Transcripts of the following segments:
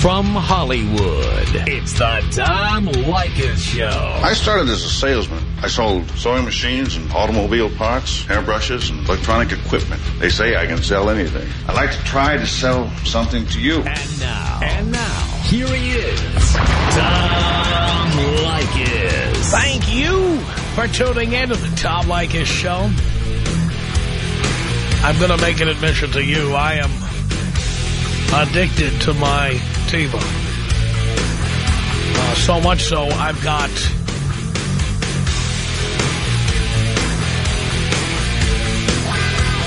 from Hollywood. It's the Tom Leykis Show. I started as a salesman. I sold sewing machines and automobile parts, hairbrushes, and electronic equipment. They say I can sell anything. I'd like to try to sell something to you. And now, and now, here he is, Tom Leykis. Thank you for tuning in to the Tom Leykis Show. I'm going to make an admission to you. I am addicted to my TiVo. Uh, so much so, I've got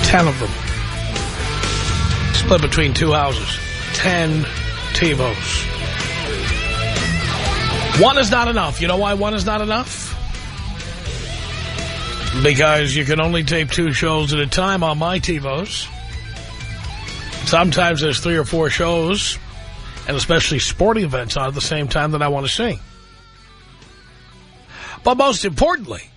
ten of them. Split between two houses. Ten TiVos. One is not enough. You know why one is not enough? Because you can only tape two shows at a time on my TiVos. Sometimes there's three or four shows, and especially sporting events on at the same time that I want to see. But most importantly,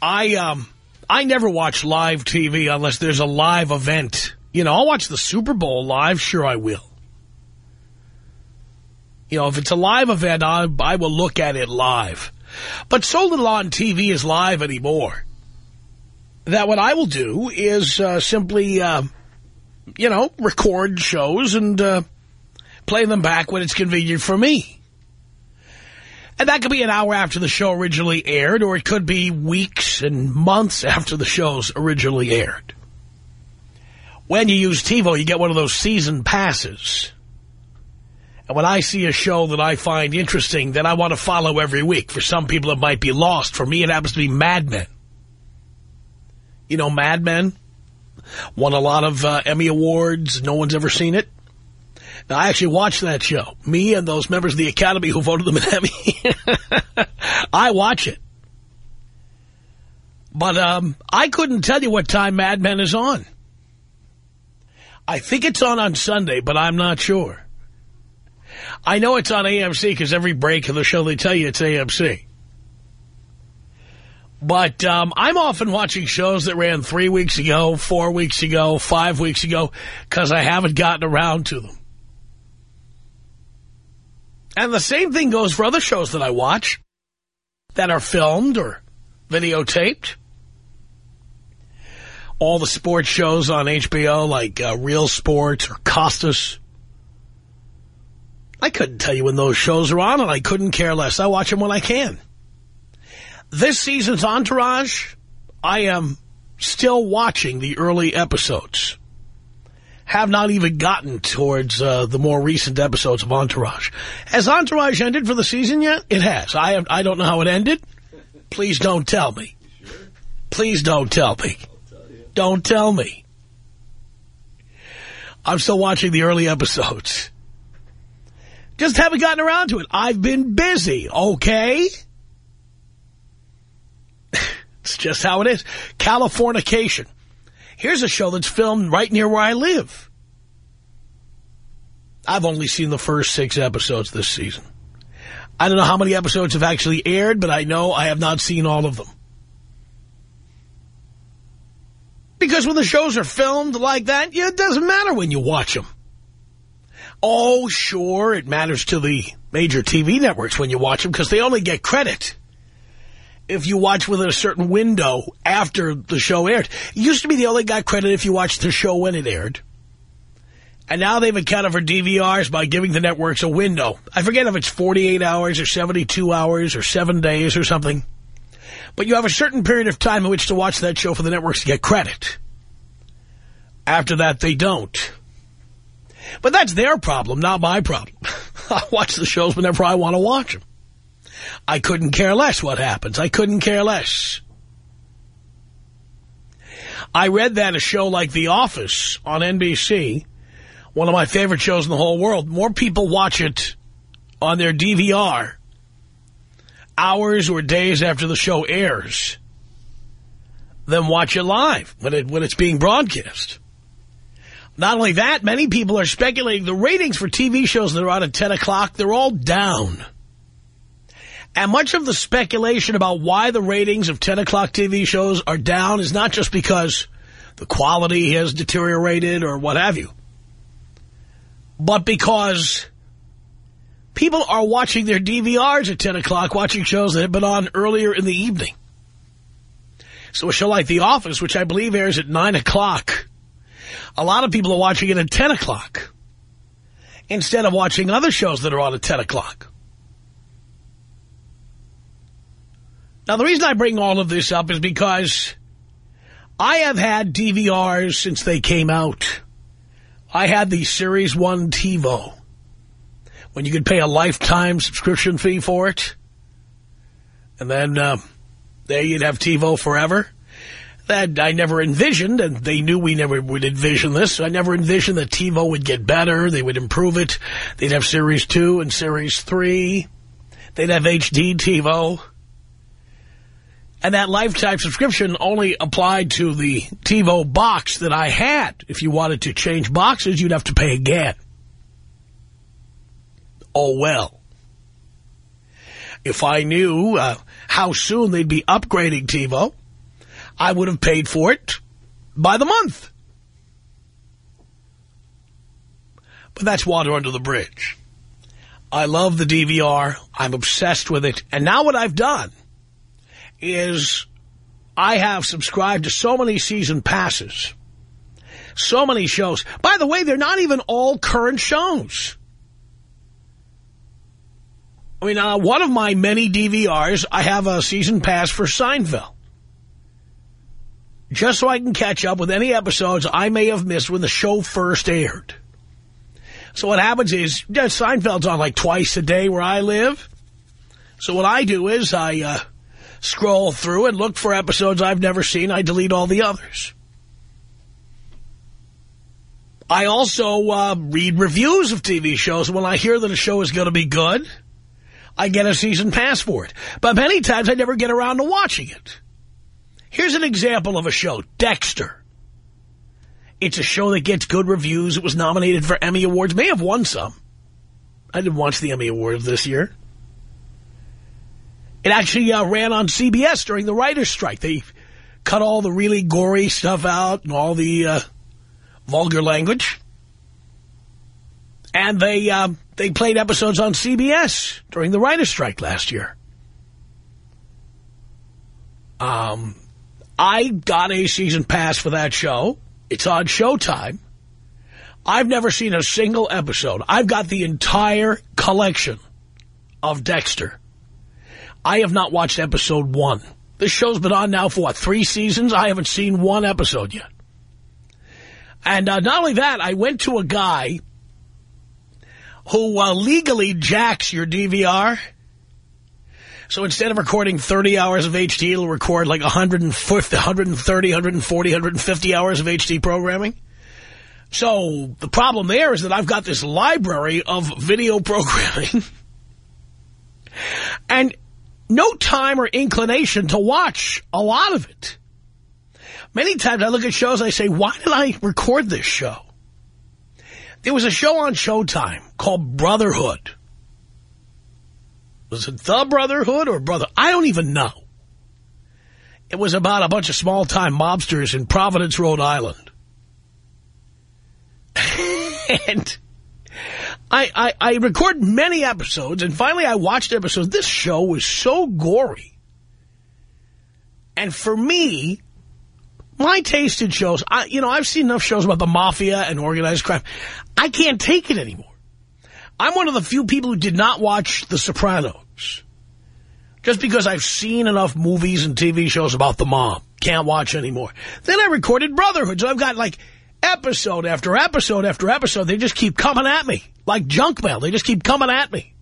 I um I never watch live TV unless there's a live event. You know, I'll watch the Super Bowl live, sure I will. You know, if it's a live event, I, I will look at it live. But so little on TV is live anymore that what I will do is uh, simply, uh, you know, record shows and uh, play them back when it's convenient for me. And that could be an hour after the show originally aired, or it could be weeks and months after the shows originally aired. When you use TiVo, you get one of those season passes. And when I see a show that I find interesting, that I want to follow every week. For some people, it might be Lost. For me, it happens to be Mad Men. You know Mad Men? Won a lot of uh, Emmy Awards. No one's ever seen it. Now, I actually watched that show. Me and those members of the Academy who voted them an Emmy. I watch it. But um, I couldn't tell you what time Mad Men is on. I think it's on on Sunday, but I'm not sure. I know it's on AMC because every break of the show they tell you it's AMC. But um, I'm often watching shows that ran three weeks ago, four weeks ago, five weeks ago, because I haven't gotten around to them. And the same thing goes for other shows that I watch that are filmed or videotaped. All the sports shows on HBO, like uh, Real Sports or Costas. I couldn't tell you when those shows are on, and I couldn't care less. I watch them when I can. This season's Entourage, I am still watching the early episodes. Have not even gotten towards uh, the more recent episodes of Entourage. Has Entourage ended for the season yet? It has. I have, I don't know how it ended. Please don't tell me. Please don't tell me. Don't tell me. I'm still watching the early episodes. Just haven't gotten around to it. I've been busy, okay? It's just how it is. Californication. Here's a show that's filmed right near where I live. I've only seen the first six episodes this season. I don't know how many episodes have actually aired, but I know I have not seen all of them. Because when the shows are filmed like that, it doesn't matter when you watch them. Oh, sure, it matters to the major TV networks when you watch them because they only get credit if you watch within a certain window after the show aired. It used to be they only got credit if you watched the show when it aired. And now they've accounted for DVRs by giving the networks a window. I forget if it's 48 hours or 72 hours or seven days or something. But you have a certain period of time in which to watch that show for the networks to get credit. After that, they don't. But that's their problem, not my problem. I watch the shows whenever I want to watch them. I couldn't care less what happens. I couldn't care less. I read that a show like The Office on NBC, one of my favorite shows in the whole world, more people watch it on their DVR hours or days after the show airs than watch it live when, it, when it's being broadcast. Not only that, many people are speculating the ratings for TV shows that are on at 10 o'clock, they're all down. And much of the speculation about why the ratings of 10 o'clock TV shows are down is not just because the quality has deteriorated or what have you. but because people are watching their DVRs at 10 o'clock, watching shows that have been on earlier in the evening. So a show like The Office, which I believe airs at 9 o'clock, a lot of people are watching it at 10 o'clock instead of watching other shows that are on at 10 o'clock. Now, the reason I bring all of this up is because I have had DVRs since they came out. I had the Series 1 TiVo when you could pay a lifetime subscription fee for it. And then uh, there you'd have TiVo forever. That I never envisioned, and they knew we never would envision this. I never envisioned that TiVo would get better. They would improve it. They'd have Series 2 and Series 3. They'd have HD TiVo. And that lifetime subscription only applied to the TiVo box that I had. If you wanted to change boxes, you'd have to pay again. Oh, well. If I knew uh, how soon they'd be upgrading TiVo, I would have paid for it by the month. But that's water under the bridge. I love the DVR. I'm obsessed with it. And now what I've done is I have subscribed to so many season passes, so many shows. By the way, they're not even all current shows. I mean, uh, one of my many DVRs, I have a season pass for Seinfeld. Just so I can catch up with any episodes I may have missed when the show first aired. So what happens is, Seinfeld's on like twice a day where I live. So what I do is I uh, scroll through and look for episodes I've never seen. I delete all the others. I also uh, read reviews of TV shows. When I hear that a show is going to be good, I get a season pass for it. But many times I never get around to watching it. Here's an example of a show, Dexter. It's a show that gets good reviews. It was nominated for Emmy Awards. May have won some. I didn't watch the Emmy Awards this year. It actually uh, ran on CBS during the writer's strike. They cut all the really gory stuff out and all the uh, vulgar language. And they uh, they played episodes on CBS during the writer's strike last year. Um, I got a season pass for that show. It's on Showtime. I've never seen a single episode. I've got the entire collection of Dexter. I have not watched episode one. This show's been on now for, what, three seasons? I haven't seen one episode yet. And uh, not only that, I went to a guy who uh, legally jacks your DVR. So instead of recording 30 hours of HD, it'll record like 150, 130, 140, 150 hours of HD programming. So the problem there is that I've got this library of video programming. and no time or inclination to watch a lot of it. Many times I look at shows, I say, why did I record this show? There was a show on Showtime called Brotherhood. Was it The Brotherhood or Brother? I don't even know. It was about a bunch of small-time mobsters in Providence, Rhode Island. and I, I, I record many episodes, and finally I watched episodes. This show was so gory. And for me, my taste in shows, I, you know, I've seen enough shows about the mafia and organized crime. I can't take it anymore. I'm one of the few people who did not watch The Sopranos. Just because I've seen enough movies and TV shows about the mob. Can't watch anymore. Then I recorded Brotherhood, so I've got like episode after episode after episode. They just keep coming at me. Like junk mail. They just keep coming at me.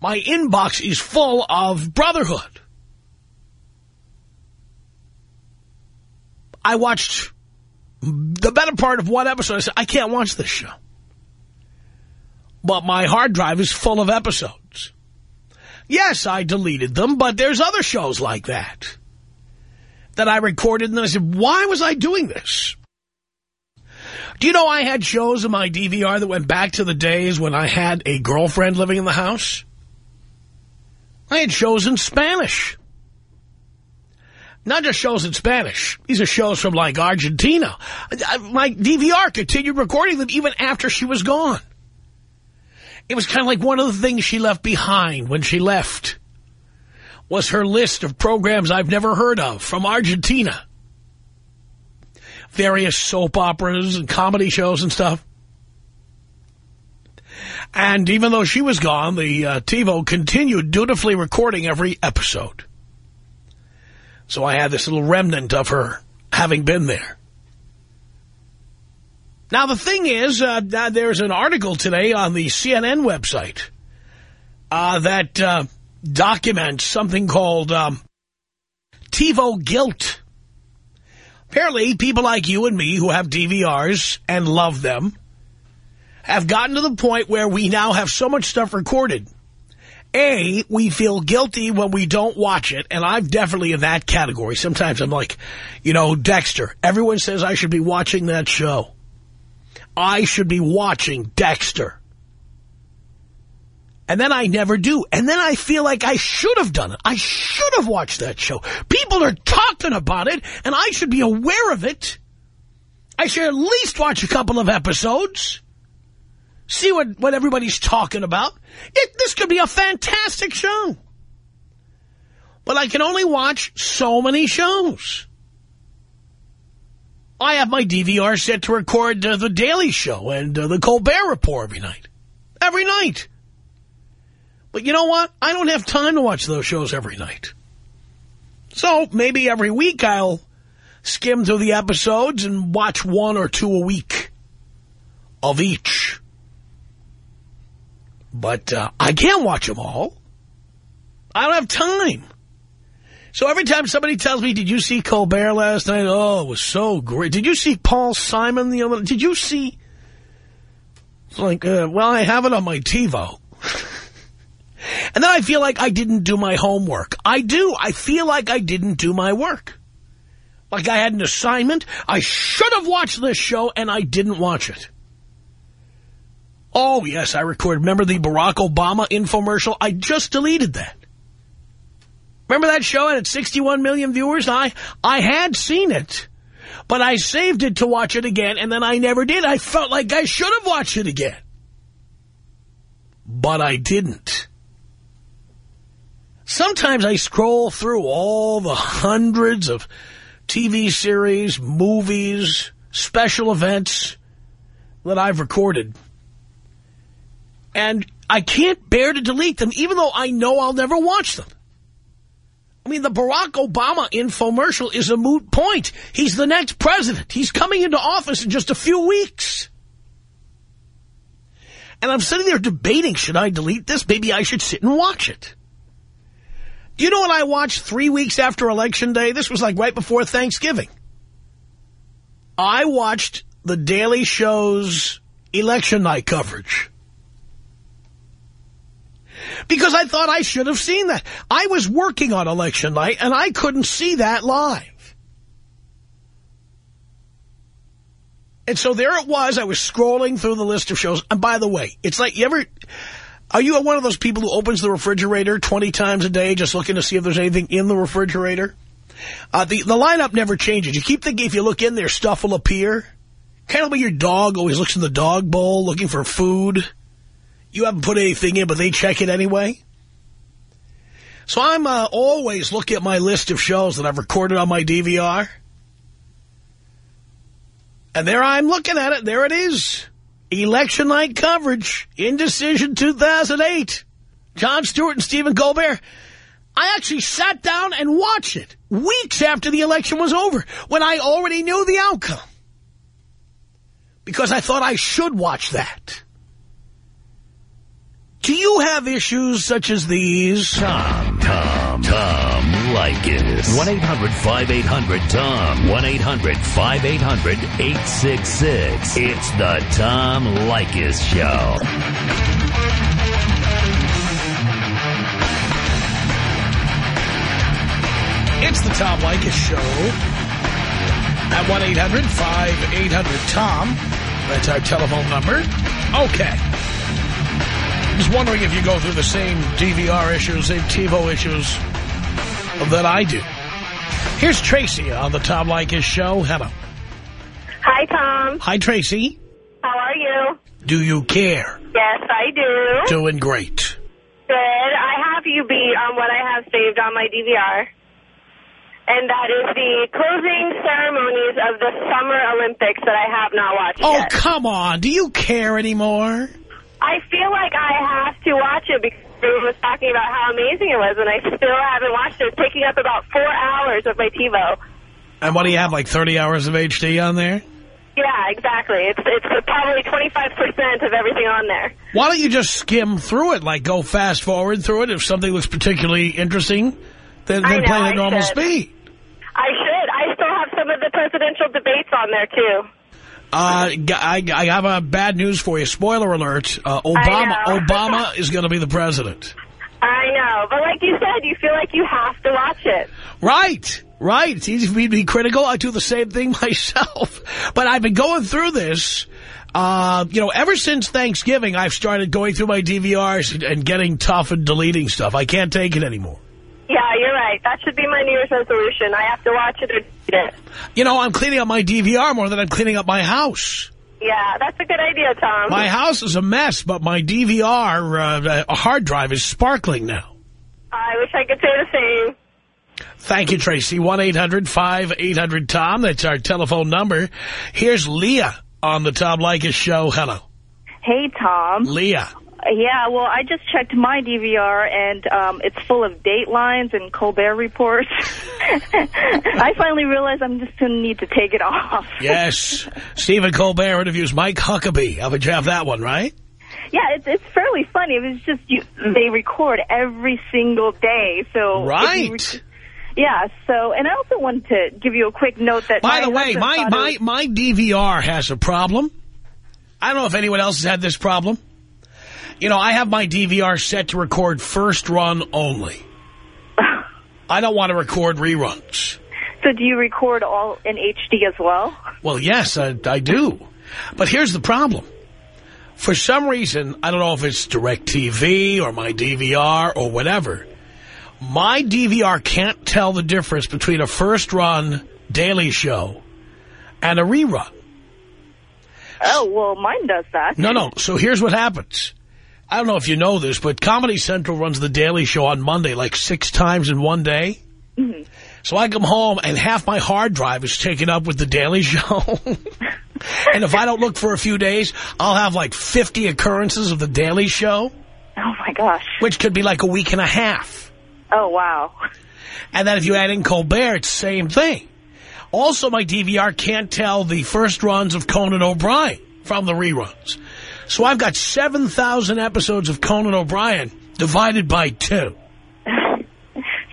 My inbox is full of Brotherhood. I watched the better part of one episode. I said, I can't watch this show. But my hard drive is full of episodes. Yes, I deleted them, but there's other shows like that that I recorded, and I said, why was I doing this? Do you know I had shows in my DVR that went back to the days when I had a girlfriend living in the house? I had shows in Spanish. Not just shows in Spanish. These are shows from, like, Argentina. My DVR continued recording them even after she was gone. It was kind of like one of the things she left behind when she left was her list of programs I've never heard of from Argentina. Various soap operas and comedy shows and stuff. And even though she was gone, the uh, TiVo continued dutifully recording every episode. So I had this little remnant of her having been there. Now, the thing is, uh, there's an article today on the CNN website uh, that uh, documents something called um, TiVo guilt. Apparently, people like you and me who have DVRs and love them have gotten to the point where we now have so much stuff recorded. A, we feel guilty when we don't watch it, and I'm definitely in that category. Sometimes I'm like, you know, Dexter. Everyone says I should be watching that show. I should be watching Dexter. And then I never do. And then I feel like I should have done it. I should have watched that show. People are talking about it, and I should be aware of it. I should at least watch a couple of episodes. See what, what everybody's talking about. It, this could be a fantastic show. But I can only watch so many shows. I have my DVR set to record uh, The Daily Show and uh, The Colbert Report every night. Every night. But you know what? I don't have time to watch those shows every night. So maybe every week I'll skim through the episodes and watch one or two a week of each. But uh, I can't watch them all. I don't have time. So every time somebody tells me, did you see Colbert last night? Oh, it was so great. Did you see Paul Simon the other Did you see? It's like, uh, well, I have it on my TiVo. And then I feel like I didn't do my homework. I do. I feel like I didn't do my work. Like I had an assignment. I should have watched this show, and I didn't watch it. Oh, yes, I recorded. Remember the Barack Obama infomercial? I just deleted that. Remember that show had 61 million viewers? I, I had seen it, but I saved it to watch it again, and then I never did. I felt like I should have watched it again. But I didn't. Sometimes I scroll through all the hundreds of TV series, movies, special events that I've recorded and I can't bear to delete them, even though I know I'll never watch them. I mean, the Barack Obama infomercial is a moot point. He's the next president. He's coming into office in just a few weeks. And I'm sitting there debating, should I delete this? Maybe I should sit and watch it. You know what I watched three weeks after Election Day? This was like right before Thanksgiving. I watched The Daily Show's election night coverage because I thought I should have seen that. I was working on election night, and I couldn't see that live. And so there it was. I was scrolling through the list of shows. And by the way, it's like you ever... Are you one of those people who opens the refrigerator 20 times a day just looking to see if there's anything in the refrigerator? Uh, the, the lineup never changes. You keep thinking if you look in there, stuff will appear. Kind of like your dog always looks in the dog bowl looking for food. You haven't put anything in, but they check it anyway. So I'm uh, always looking at my list of shows that I've recorded on my DVR. And there I'm looking at it. There it is. Election night coverage. Indecision 2008. Jon Stewart and Stephen Colbert. I actually sat down and watched it weeks after the election was over when I already knew the outcome. Because I thought I should watch that. Do you have issues such as these? Tom, Tom, Tom Leykis. 1-800-5800-TOM. 1-800-5800-866. It's the Tom Leykis Show. It's the Tom Leykis Show at 1-800-5800-TOM. That's our telephone number. Okay. Just wondering if you go through the same DVR issues, same TiVo issues that I do. Here's Tracy on the Tom Leykis show. Hello. Hi, Tom. Hi, Tracy. How are you? Do you care? Yes, I do. Doing great. Good. I have you beat on what I have saved on my DVR. And that is the closing ceremonies of the Summer Olympics that I have not watched yet. Oh, yet. come on. Do you care anymore? I feel like I have to watch it because everyone was talking about how amazing it was, and I still haven't watched it. It's taking up about four hours of my TiVo. And what do you have, like 30 hours of HD on there? Yeah, exactly. It's it's probably 25% of everything on there. Why don't you just skim through it, like go fast forward through it? If something looks particularly interesting, then, then know, play it at normal should. speed. I should. I still have some of the presidential debates on there, too. Uh, I, I have a bad news for you. Spoiler alert. Uh, Obama. Obama is going to be the president. I know. But like you said, you feel like you have to watch it. Right, right. It's easy for me to be critical. I do the same thing myself. But I've been going through this, uh, you know, ever since Thanksgiving, I've started going through my DVRs and, and getting tough and deleting stuff. I can't take it anymore. Yeah, you're right. That should be my New Year's resolution. I have to watch it it. You know, I'm cleaning up my DVR more than I'm cleaning up my house. Yeah, that's a good idea, Tom. My house is a mess, but my DVR uh, hard drive is sparkling now. I wish I could say the same. Thank you, Tracy. 1-800-5800-TOM. That's our telephone number. Here's Leah on the Tom Leykis show. Hello. Hey, Tom. Leah. Yeah, well, I just checked my DVR, and um, it's full of Datelines and Colbert reports. I finally realized I'm just going to need to take it off. Yes. Stephen Colbert interviews Mike Huckabee. How would you have that one, right? Yeah, it's, it's fairly funny. It was just you, they record every single day, so Right. yeah. So, and I also wanted to give you a quick note that. By the way, my, my, was- my DVR has a problem. I don't know if anyone else has had this problem. You know, I have my DVR set to record first run only. I don't want to record reruns. So, do you record all in HD as well? Well, yes, I, I do. But here's the problem. For some reason, I don't know if it's DirecTV or my DVR or whatever, my DVR can't tell the difference between a first-run daily show and a rerun. Oh, well, mine does that. No, no. So here's what happens. I don't know if you know this, but Comedy Central runs the Daily Show on Monday like six times in one day. Mm-hmm. So I come home and half my hard drive is taken up with the Daily Show. and if I don't look for a few days, I'll have like 50 occurrences of the Daily Show, Oh, my gosh. which could be like a week and a half. Oh, wow. And then if you add in Colbert, it's the same thing. Also, my DVR can't tell the first runs of Conan O'Brien from the reruns. So I've got 7,000 episodes of Conan O'Brien divided by two.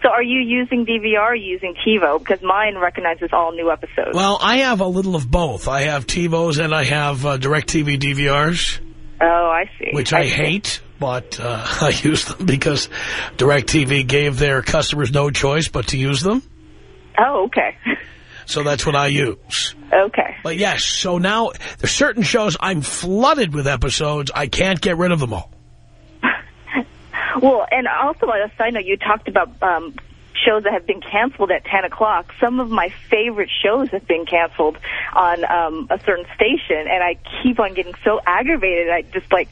So are you using DVR or using TiVo? Because mine recognizes all new episodes. Well, I have a little of both. I have TiVos and I have uh, DirecTV DVRs, oh, I see. which I, see. hate, but uh, I use them because DirecTV gave their customers no choice but to use them. Oh, okay. So that's what I use. Okay. But yes, so now there's certain shows I'm flooded with episodes. I can't get rid of them all. Well, and also on a side note, you talked about um, shows that have been canceled at 10 o'clock. Some of my favorite shows have been canceled on um, a certain station, and I keep on getting so aggravated. I just, like,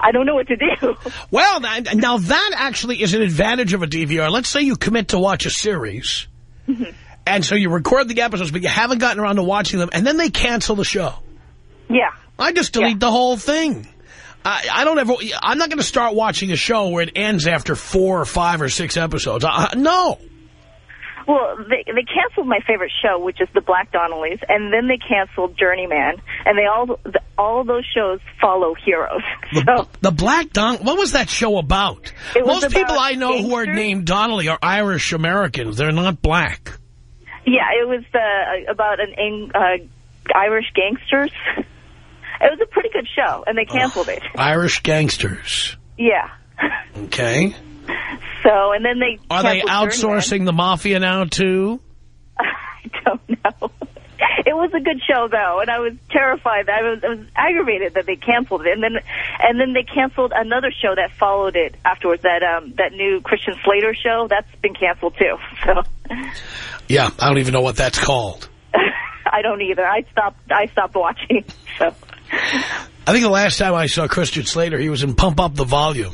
I don't know what to do. Well, now that actually is an advantage of a DVR. Let's say you commit to watch a series, and so you record the episodes, but you haven't gotten around to watching them, and then they cancel the show. yeah. I just delete Yeah. the whole thing. I, I don't ever. I'm not going to start watching a show where it ends after four or five or six episodes. I, no. Well, they they canceled my favorite show, which is the Black Donnellys, and then they canceled Journeyman, and they all the, all those shows follow heroes. So The Black Don. What was that show about? It was Most people I know who are named Donnelly are Irish Americans. They're not black. Yeah, it was uh, about an uh, Irish gangsters. It was a pretty good show, and they canceled it. Irish gangsters. Yeah. Okay. So, and then they Are they outsourcing the mafia now, too? I don't know. It was a good show though, and I was terrified. I was, I was aggravated that they canceled it, and then and then they canceled another show that followed it afterwards. That um that new Christian Slater show that's been canceled too. So Yeah, I don't even know what that's called. I don't either. I stopped. I stopped watching. So I think the last time I saw Christian Slater, he was in Pump Up the Volume.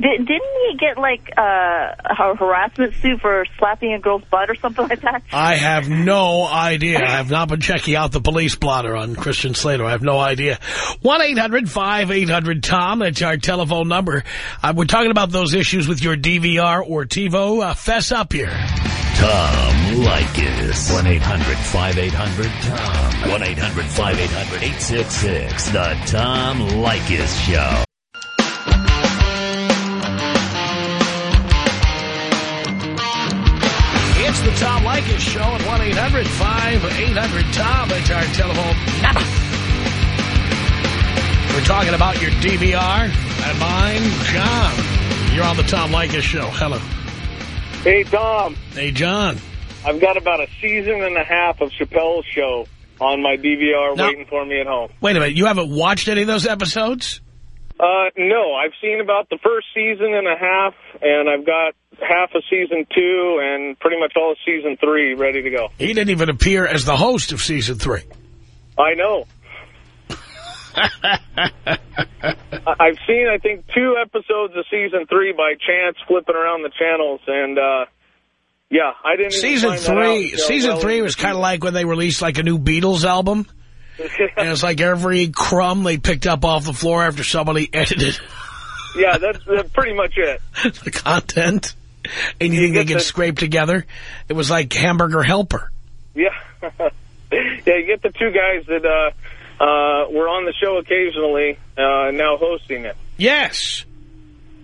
Did, didn't he get like uh, a harassment suit for slapping a girl's butt or something like that? I have no idea. I have not been checking out the police blotter on Christian Slater. I have no idea. 1-800-5800-TOM. That's our telephone number. Uh, we're talking about those issues with your DVR or TiVo. Uh, fess up here. Tom Leykis. 1-800-5800-TOM. 1-800-5800-866. The Tom Leykis Show. Tom Leykis Show at 1-800-5800-TOM. That's our telephone number. We're talking about your DVR and mine, John. You're on the Tom Leykis Show. Hello. Hey, Tom. Hey, John. I've got about a season and a half of Chappelle's show on my DVR No. waiting for me at home. Wait a minute. You haven't watched any of those episodes? Uh, no, I've seen about the first season and a half, and I've got half of season two and pretty much all of season three ready to go. He didn't even appear as the host of season three. I know. I've seen, I think, two episodes of season three by chance flipping around the channels, and, uh, yeah, I didn't even Season that out three, season well three was kind of like when they released like a new Beatles album. And it's like every crumb they picked up off the floor after somebody edited Yeah, that's, that's pretty much it. the content. Anything they get could the- scrape together. It was like Hamburger Helper. Yeah. yeah, you get the two guys that uh, uh, were on the show occasionally, uh, now hosting it. Yes.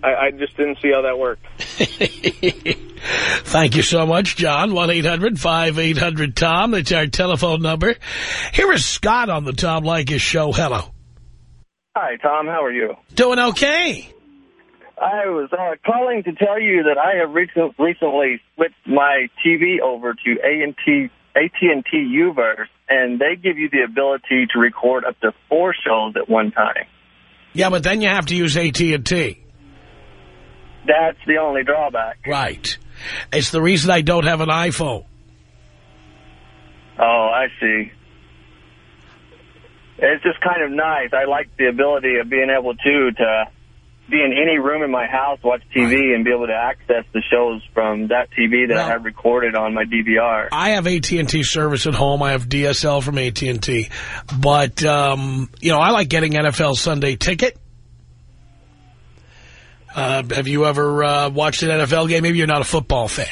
I, I just didn't see how that worked. Thank you so much, John. 1-800-5800-TOM. That's our telephone number. Here is Scott on the Tom Leykis show. Hello. Hi, Tom. How are you? Doing okay. I was uh, calling to tell you that I have recent, recently switched my TV over to AT&T AT&T U-verse, and they give you the ability to record up to four shows at one time. Yeah, but then you have to use AT&T. That's the only drawback. Right. It's the reason I don't have an iPhone. Oh, I see. It's just kind of nice. I like the ability of being able to to be in any room in my house, watch TV, and be able to access the shows from that TV that Well- I have recorded on my DVR. I have AT&T service at home. I have DSL from AT&T. But, um, you know, I like getting NFL Sunday Ticket. Uh, have you ever uh, watched an NFL game? Maybe you're not a football fan.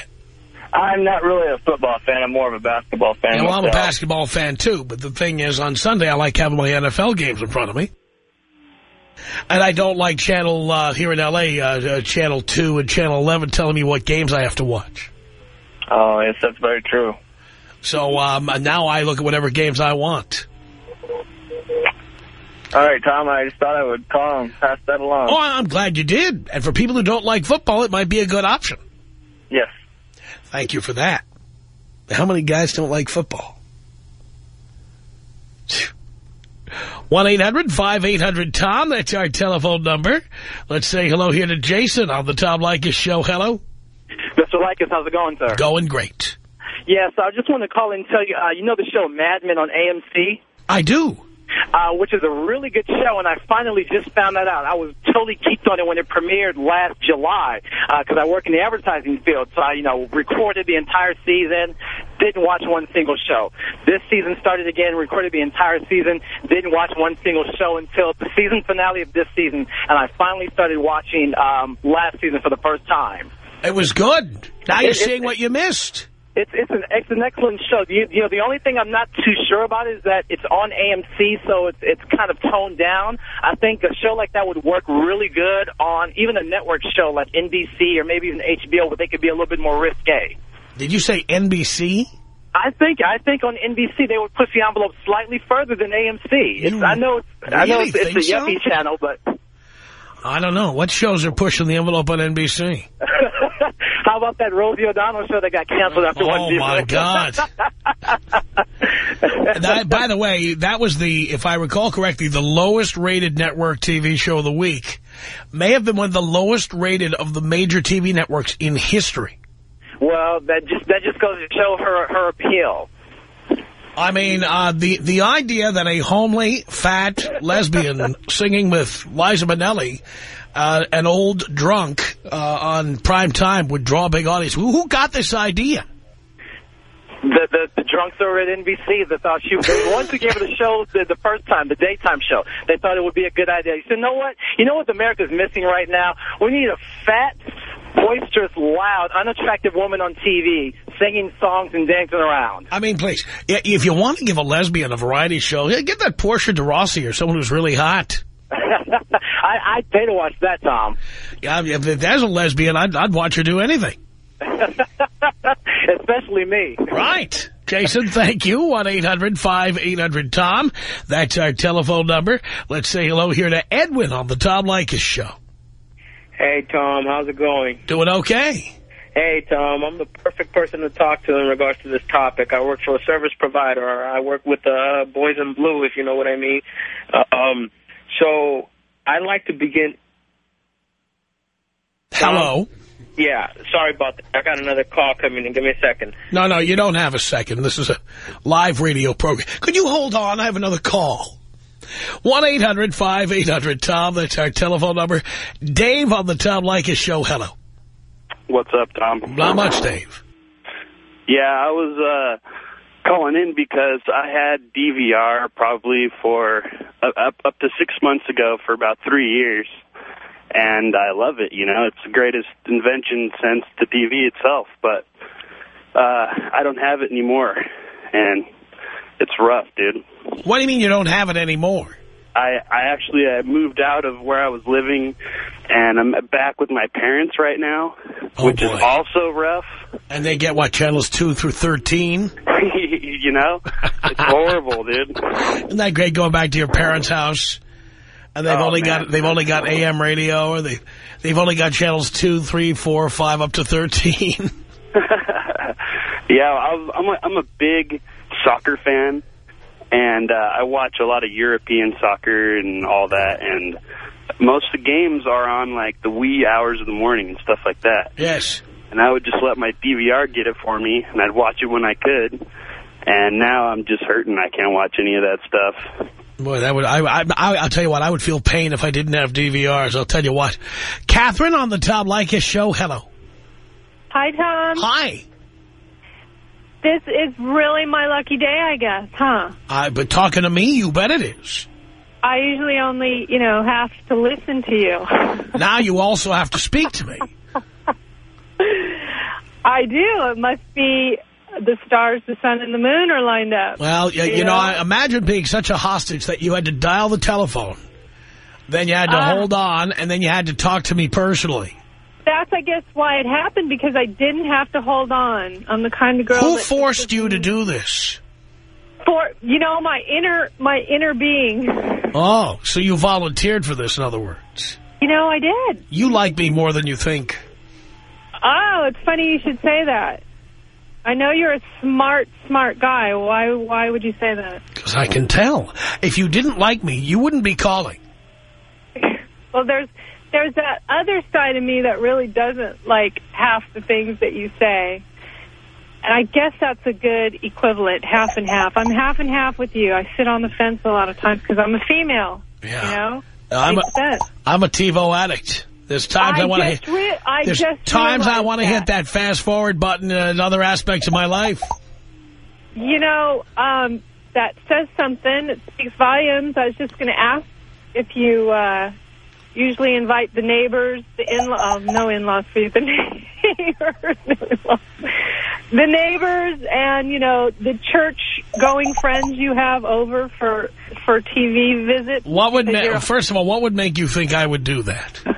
I'm not really a football fan. I'm more of a basketball fan. Yeah, well, I'm a basketball fan, too. But the thing is, on Sunday, I like having my NFL games in front of me. And I don't like channel, uh, here in L.A., uh, uh, Channel 2 and Channel 11 telling me what games I have to watch. Oh, yes, that's very true. So um, now I look at whatever games I want. All right, Tom, I just thought I would call and pass that along. Oh, I'm glad you did. And for people who don't like football, it might be a good option. Yes. Thank you for that. How many guys don't like football? 1-800-5800-TOM. That's our telephone number. Let's say hello here to Jason on the Tom Leykis show. Hello. Mr. Leykis, how's it going, sir? Going great. Yes, I just want to call and tell you, uh, you know the show Mad Men on AMC, I do. Uh, which is a really good show, and I finally just found that out. I was totally geeked on it when it premiered last July, because I work in the advertising field, so I, you know, recorded the entire season, didn't watch one single show. This season started again, recorded the entire season, didn't watch one single show until the season finale of this season, and I finally started watching um, last season for the first time. It was good. Now you're It- it- seeing what you missed. It's it's an it's an excellent show. You, you know, the only thing I'm not too sure about is that it's on AMC, so it's it's kind of toned down. I think a show like that would work really good on even a network show like NBC or maybe even HBO, but they could be a little bit more risque. Did you say NBC? I think I think on NBC they would push the envelope slightly further than AMC. It's, I know it's, I know it's, it's a so? yuppie channel, but I don't know. What shows are pushing the envelope on NBC? how about that Rosie O'Donnell show that got canceled after one Oh, season? Oh, my God. That, by the way, that was the, if I recall correctly, the lowest rated network TV show of the week. May have been one of the lowest rated of the major TV networks in history. Well, that just that just goes to show her her appeal. I mean, uh, the, the idea that a homely, fat lesbian singing with Liza Minnelli, uh, an old drunk uh, on prime time would draw a big audience. Who, who got this idea? The, the the drunks over at NBC that thought she was the ones who gave her the show the, the first time, the daytime show. They thought it would be a good idea. He said, "You know what? You know what America's missing right now? We need a fat, boisterous, loud, unattractive woman on TV singing songs and dancing around." I mean, please, if you want to give a lesbian a variety show, get that Portia de Rossi or someone who's really hot. I, I'd pay to watch that, Tom. Yeah, if there's a lesbian, I'd, I'd watch her do anything. Especially me. Right. Jason, thank you. 1-800-5800-TOM. That's our telephone number. Let's say hello here to Edwin on the Tom Leykis Show. Hey, Tom, how's it going? Doing okay. Hey, Tom, I'm the perfect person to talk to in regards to this topic. I work for a service provider. I work with the uh, Boys in Blue, if you know what I mean. Um, so I'd like to begin. Hello. Yeah, sorry about that. I got another call coming in. Give me a second. No, no, you don't have a second. This is a live radio program. Could you hold on? I have another call. 1-800-5800-TOM. That's our telephone number. Dave on the Tom Leykis Show. Hello. What's up, Tom? Not much, Dave. Yeah, I was uh, calling in because I had DVR probably for uh, up up to six months ago for about three years, and I love it. You know, it's the greatest invention since the TV itself. But uh, I don't have it anymore, and it's rough, dude. What do you mean you don't have it anymore? I I actually I moved out of where I was living, and I'm back with my parents right now, Oh, which is also rough. And they get, what, channels 2 through 13? you know, it's horrible, dude. Isn't that great going back to your parents' house? And they've Oh, only man. got they've only got AM radio, or they they've only got channels two, three, four, five, up to thirteen. Yeah, I'm I'm a, I'm a big soccer fan, and uh, I watch a lot of European soccer and all that. And most of the games are on like the wee hours of the morning and stuff like that. yes. And I would just let my DVR get it for me, and I'd watch it when I could. And now I'm just hurting. I can't watch any of that stuff. Boy, that would I, I I I'll tell you what, I would feel pain if I didn't have DVRs. I'll tell you what. Catherine on the Tom Leykis show. Hello. Hi, Tom. Hi. This is really my lucky day, I guess, huh? I but talking to me, you bet it is. I usually only, you know, have to listen to you. Now you also have to speak to me. I do. It must be the stars, the sun, and the moon are lined up. Well, you, you know, I imagine being such a hostage that you had to dial the telephone, then you had to Ah. hold on, and then you had to talk to me personally. That's, I guess, why it happened, because I didn't have to hold on. I'm the kind of girl Who forced you to do this? For, you know, my inner, my inner being. Oh, so you volunteered for this, in other words. You know, I did. You like me more than you think. Oh, it's funny you should say that. I know you're a smart, smart guy. Why, why would you say that? Because I can tell. If you didn't like me, you wouldn't be calling. Well, there's there's that other side of me that really doesn't like half the things that you say. And I guess that's a good equivalent, half and half. I'm half and half with you. I sit on the fence a lot of times because I'm a female. Yeah. You know? I'm Makes a, sense. I'm a TiVo addict. There's times I, I want to hit. I There's just times I want to hit that fast forward button in other aspects of my life. You know, um, that says something. It speaks volumes. I was just going to ask if you uh, usually invite the neighbors, the in-law, oh, no in-laws for you, the neighbors, the neighbors, and you know the church-going friends you have over for for TV visits. What would first of all, what would make you think I would do that?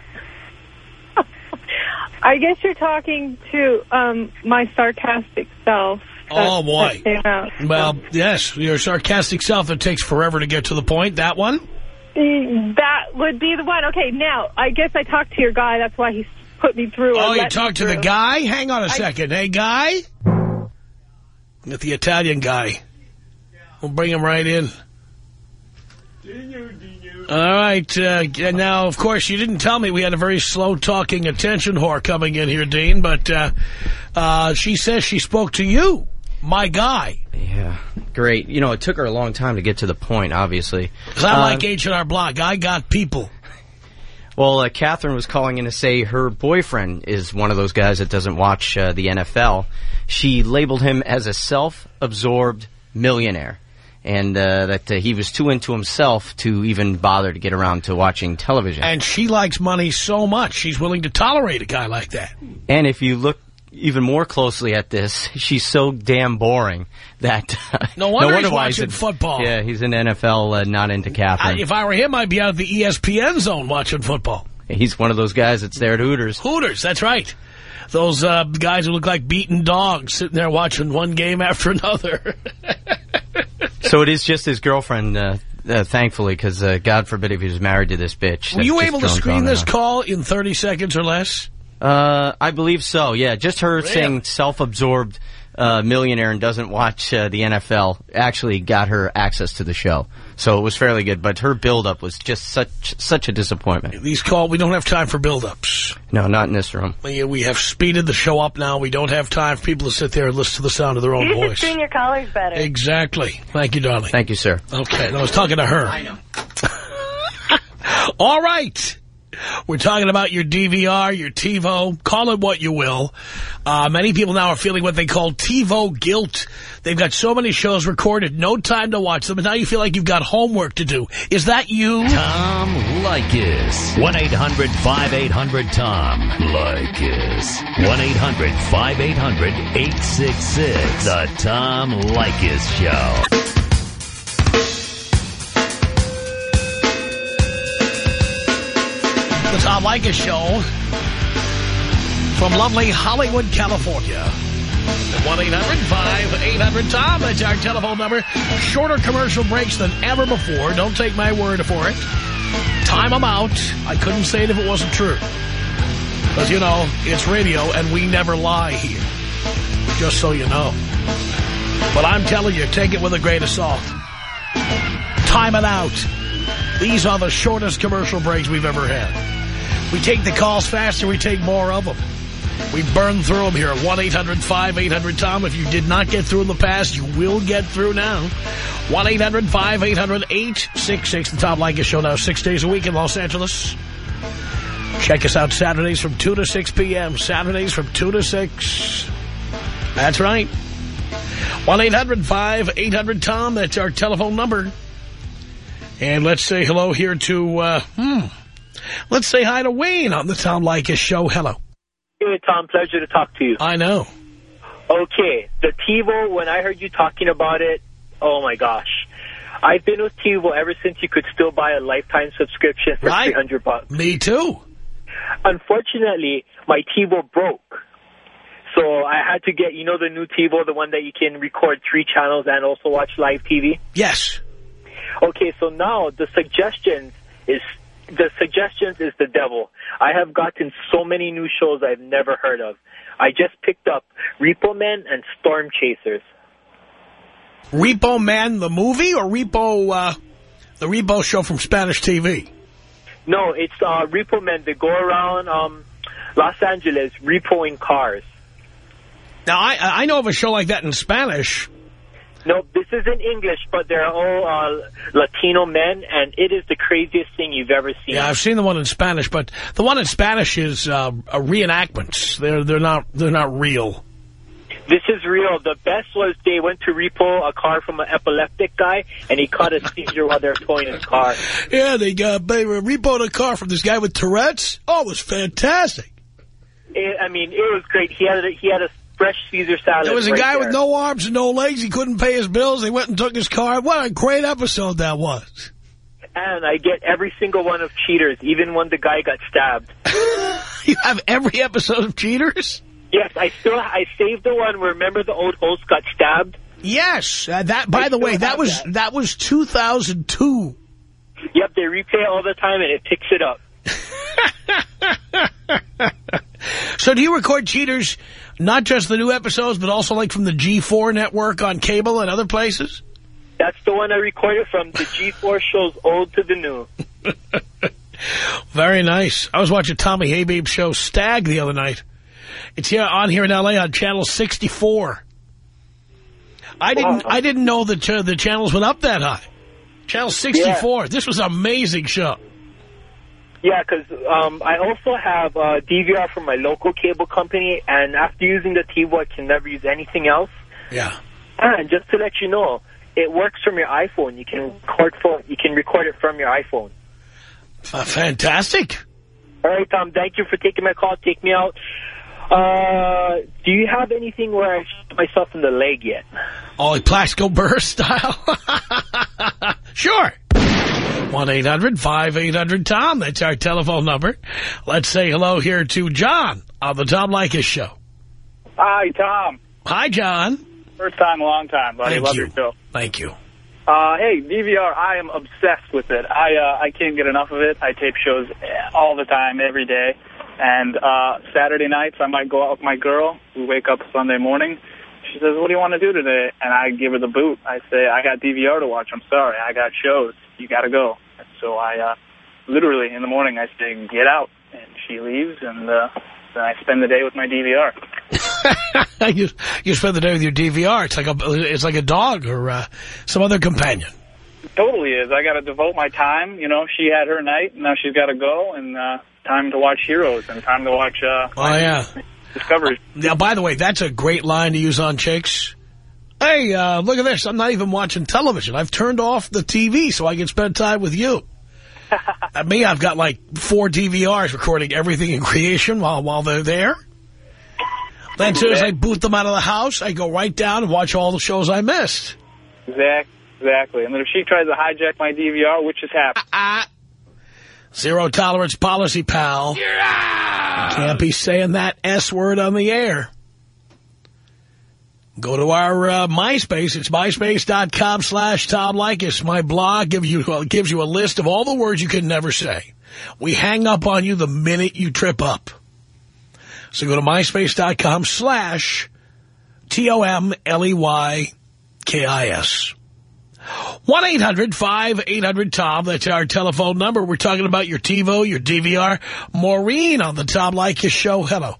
I guess you're talking to um, my sarcastic self. Oh, boy. that came out. Well, yes, your sarcastic self. It takes forever to get to the point. That one. That would be the one. Okay, now, I guess I talked to your guy. That's why he put me through. Oh, you talked to the guy? Hang on a I- second. Hey, guy? Get the Italian guy. We'll bring him right in. All right. Uh, and now, of course, you didn't tell me we had a very slow-talking attention whore coming in here, Dean, but uh, uh, she says she spoke to you my guy. Yeah, great. You know, it took her a long time to get to the point, obviously. Because I Um, like H&R Block. I got people. Well, uh, Catherine was calling in to say her boyfriend is one of those guys that doesn't watch uh, the NFL. She labeled him as a self-absorbed millionaire. And uh, that uh, he was too into himself to even bother to get around to watching television. And she likes money so much, she's willing to tolerate a guy like that. And if you look even more closely at this, she's so damn boring that No wonder he's why watching in- football. Yeah, he's in NFL, uh, not into I, Catherine. if I were him, I'd be out of the ESPN zone watching football. he's one of those guys that's there at Hooters. Hooters, that's right. Those uh, guys who look like beaten dogs sitting there watching one game after another. so it is just his girlfriend, uh, uh, thankfully, because uh, God forbid if he was married to this bitch. Were you able to screen this call in 30 seconds or less? On. Uh, I believe so. Yeah, just her Really? saying self-absorbed uh, millionaire and doesn't watch uh, the NFL actually got her access to the show. So it was fairly good, but her build-up was just such such a disappointment. These call, we don't have time for build-ups. No, not in this room. We, we have speeded the show up now. We don't have time for people to sit there and listen to the sound of their own You should voice. screen your callers better. Exactly. Thank you, darling. Thank you, sir. Okay, and I was talking to her. I know. All right. We're talking about your DVR, your TiVo, call it what you will. Uh, many people now are feeling what they call TiVo guilt. They've got so many shows recorded, no time to watch them, and now you feel like you've got homework to do. Is that you? Tom Leykis. 1-800-5800-TOM. Leykis. 1-800-5800-866. The Tom Leykis Show. The Tom Leykis Show from lovely Hollywood, California. 1-800-5800-TOM. That's our telephone number. Shorter commercial breaks than ever before. Don't take my word for it. Time them out. I couldn't say it if it wasn't true. Because, you know, it's radio and we never lie here. Just so you know. But I'm telling you, take it with a grain of salt. Time it out. These are the shortest commercial breaks we've ever had. We take the calls faster, we take more of them. We burn through them here at 1-800-5800-TOM. If you did not get through in the past, you will get through now. 1-800-5800-866. The Tom Leykis Show now six days a week in Los Angeles. Check us out Saturdays from 2 to 6 p.m. Saturdays from 2 to 6. That's right. 1-800-5800-TOM. That's our telephone number. And let's say hello here to, uh, hmm, let's say hi to Wayne on the Tom Leykis Show. Hello. Hey, Tom, pleasure to talk to you. I know. Okay, the TiVo, when I heard you talking about it, oh my gosh. I've been with TiVo ever since you could still buy a lifetime subscription for Right. 300 bucks. Me too. Unfortunately, my TiVo broke. So I had to get, you know, the new TiVo, the one that you can record three channels and also watch live TV? Yes. Okay, so now the suggestions is the suggestions is the devil. I have gotten so many new shows I've never heard of. I just picked up Repo Men and Storm Chasers. Repo Man, the movie, or Repo, uh, the Repo show from Spanish TV? No, it's uh, Repo Men. They go around um, Los Angeles repoing cars. Now, I, I know of a show like that in Spanish. No, this is in English, but they're all uh, Latino men, and it is the craziest thing you've ever seen. Yeah, I've seen the one in Spanish, but the one in Spanish is uh, a reenactments. They're they're not they're not real. This is real. The best was they went to repo a car from an epileptic guy, and he caught a seizure while they were towing his car. Yeah, they got they repoed a car from this guy with Tourette's. Oh, it was fantastic. It, I mean, it was great. He had a, he had a fresh Caesar salad. There was a right guy there. with no arms and no legs. He couldn't pay his bills. They went and took his car. What a great episode that was. And I get every single one of Cheaters, even when the guy got stabbed. You have every episode of Cheaters? Yes, I still I saved the one where remember the old host got stabbed. Yes. Uh, that. By the way, that was that. was 2002. Yep, they replay it all the time, and it picks it up. So do you record Cheaters, not just the new episodes, but also like from the G4 network on cable and other places? That's the one I recorded from. The G4 shows old to the new. Very nice. I was watching Tommy Habeeb's show Stag the other night. It's here on here in L.A. on Channel 64. I didn't. I didn't know that uh, the channels went up that high. Channel 64. This was an amazing show. Yeah, because um, I also have uh, DVR from my local cable company, and after using the TiVo, I can never use anything else. Yeah. And just to let you know, it works from your iPhone. You can record phone. You can record it from your iPhone. Uh, fantastic. All right, Tom. Thank you for taking my call. Take me out. Uh, do you have anything where I shoot myself in the leg yet? Oh, like Plaxico Burress style? sure. 1-800-5800-TOM. That's our telephone number. Let's say hello here to John on the Tom Leykis Show. Hi, Tom. Hi, John. First time, long time, buddy. Thank Love you. your show. Thank you. Uh, hey, DVR, I am obsessed with it. I uh, I can't get enough of it. I tape shows all the time, every day. And uh, Saturday nights, I might go out with my girl. We wake up Sunday morning. She says, what do you want to do today? And I give her the boot. I say, I got DVR to watch. I'm sorry. I got shows. You got to go. And so I uh, literally, in the morning, I say, get out. And she leaves, and uh, then I spend the day with my DVR. you, you spend the day with your DVR. It's like a, it's like a dog or uh, some other companion. totally is. I got to devote my time. You know, she had her night. Now she's got to go, and uh, time to watch Heroes and time to watch uh, Oh, yeah. Discovery. Now, by the way, that's a great line to use on chicks. Hey, uh, look at this. I'm not even watching television. I've turned off the TV so I can spend time with you. At me, I've got like four DVRs recording everything in creation while while they're there. Then as soon as I boot them out of the house, I go right down and watch all the shows I missed. Exact, exactly. And then if she tries to hijack my DVR, which has happened. Zero tolerance policy, pal. Can't be saying that S word on the air. Go to our uh, MySpace. It's myspace.com slash Tom Leykis. My blog gives you, uh, gives you a list of all the words you can never say. We hang up on you the minute you trip up. So go to myspace.com slash T-O-M-L-E-Y-K-I-S. 1-800-5800-TOM. That's our telephone number. We're talking about your TiVo, your DVR. Maureen on the Tom Leykis show. Hello.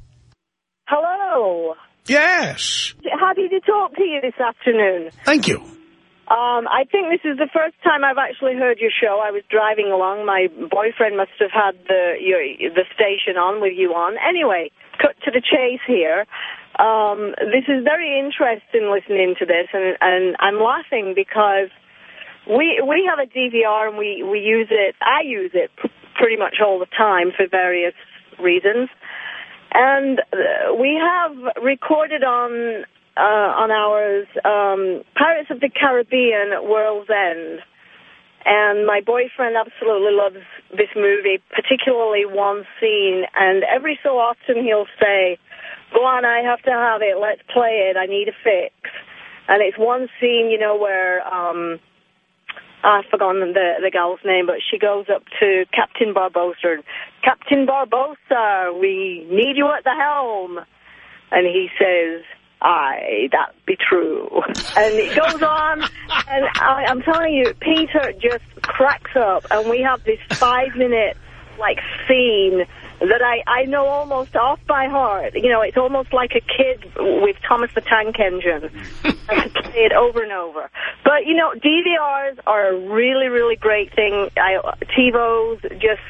Hello. Yes. Happy to talk to you this afternoon. Thank you. Um, I think this is the first time I've actually heard your show. I was driving along. My boyfriend must have had the your, the station on with you on. Anyway, cut to the chase here. Um, this is very interesting listening to this, and, and I'm laughing because we we have a DVR and we, we use it. I use it pretty much all the time for various reasons. And uh, we have recorded on uh, on ours um, Pirates of the Caribbean at World's End. And my boyfriend absolutely loves this movie, particularly one scene. And every so often he'll say, go on, I have to have it. Let's play it. I need a fix. And it's one scene, you know, where... Um, I've forgotten the, the gal's name, but she goes up to Captain Barbossa. Captain Barbossa, we need you at the helm. And he says, aye, that be true. And it goes on, and I, I'm telling you, Peter just cracks up, and we have this five-minute, like, scene that I, I know almost off by heart. You know, it's almost like a kid with Thomas the Tank Engine. I play it over and over. But, you know, DVRs are a really, really great thing. I, TiVos, just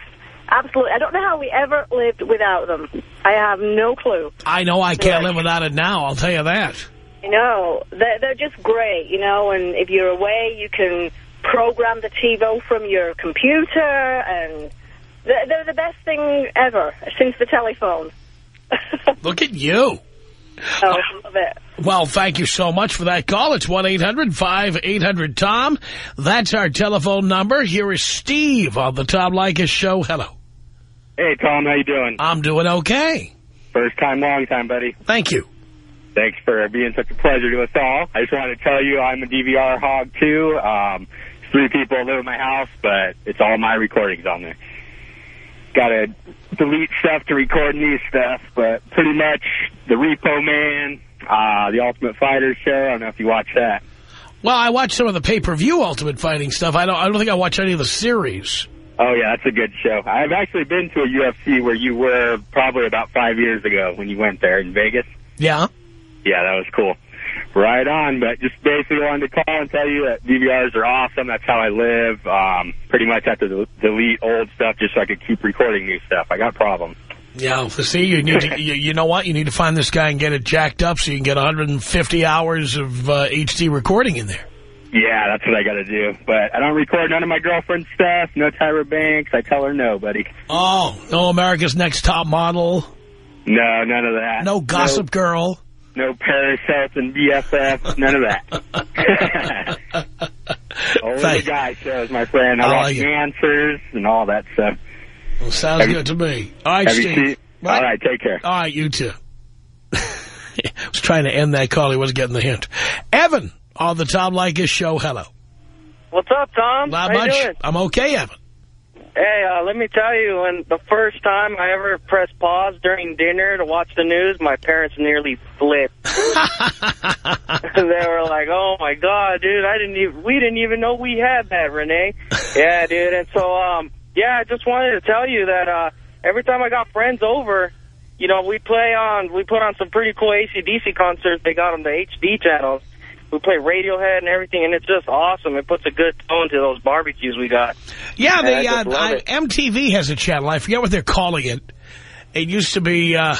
absolutely. I don't know how we ever lived without them. I have no clue. I know I can't live without it now, I'll tell you that. You know, they're, they're just great, you know, and if you're away, you can program the TiVo from your computer, and they're, they're the best thing ever since the telephone. Look at you. Oh, I love it. Well, thank you so much for that call. It's 1-800-5800-TOM. That's our telephone number. Here is Steve on the Tom Leykis show. Hello. Hey, Tom, how you doing? I'm doing okay. First time, long time, buddy. Thank you. Thanks for being such a pleasure to us all. I just wanted to tell you I'm a DVR hog, too. Um, three people live in my house, but it's all my recordings on there. Got to delete stuff to record new stuff, but pretty much the Repo Man, uh, the Ultimate Fighter show. I don't know if you watch that. Well, I watched some of the pay-per-view Ultimate Fighting stuff. I don't. I don't think I watched any of the series. Oh, yeah, that's a good show. I've actually been to a UFC where you were probably about five years ago when you went there in Vegas. Yeah. Yeah, that was cool. Right on, but just basically wanted to call and tell you that DVRs are awesome. That's how I live. Um, pretty much have to delete old stuff just so I could keep recording new stuff. I got problems. Yeah, see, you need to, you, you know what? You need to find this guy and get it jacked up so you can get 150 hours of uh, HD recording in there. Yeah, that's what I got to do. But I don't record none of my girlfriend's stuff. No Tyra Banks. I tell her no, buddy. Oh, no America's Next Top Model. No, none of that. No Gossip Girl. No Paris Hilton BFF. None of that. Only Thank- the guy shows, my friend. I I like it. answers and all that stuff. Well, sounds Have you- good to me. All right, Steve. seen- All right, take care. All right, you too. I was trying to end that call. He wasn't getting the hint. Evan on the Tom Leykis show. Hello. What's up, Tom? Not How much. You doing? I'm okay, Evan. Hey, uh, let me tell you, when the first time I ever pressed pause during dinner to watch the news, my parents nearly flipped. they were like, "Oh my god, dude! I didn't even we didn't even know we had that, Renee." yeah, dude. And so, um, yeah, I just wanted to tell you that uh, every time I got friends over, you know, we play on, we put on some pretty cool ACDC concerts. They got on the HD channels. We play Radiohead and everything, and it's just awesome. It puts a good tone to those barbecues we got. Yeah, And they, I uh, I. MTV has a channel. I forget what they're calling it. It used to be, uh,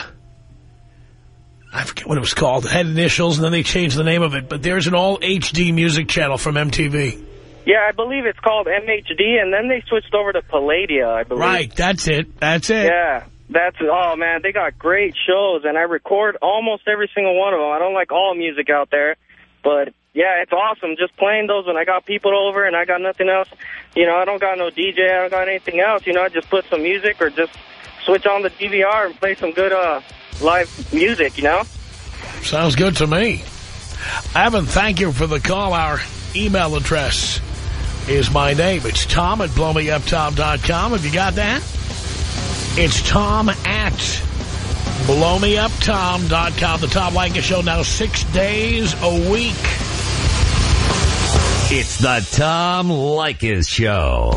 I forget what it was called. It had initials, and then they changed the name of it. But there's an all HD music channel from MTV. Yeah, I believe it's called MHD, and then they switched over to Palladia, I believe. Right, that's it. That's it. Yeah, that's, oh man, they got great shows, and I record almost every single one of them. I don't like all music out there, but yeah, it's awesome just playing those when I got people over and I got nothing else. You know, I don't got no DJ, I don't got anything else. You know, I just put some music or just switch on the DVR and play some good uh live music, you know? Sounds good to me. Evan, thank you for the call. Our email address is my name. It's Tom at blowmeuptom.com. Have you got that? It's Tom at blowmeuptom.com. The Tom Leykis Show now six days a week. It's the Tom Leykis Show.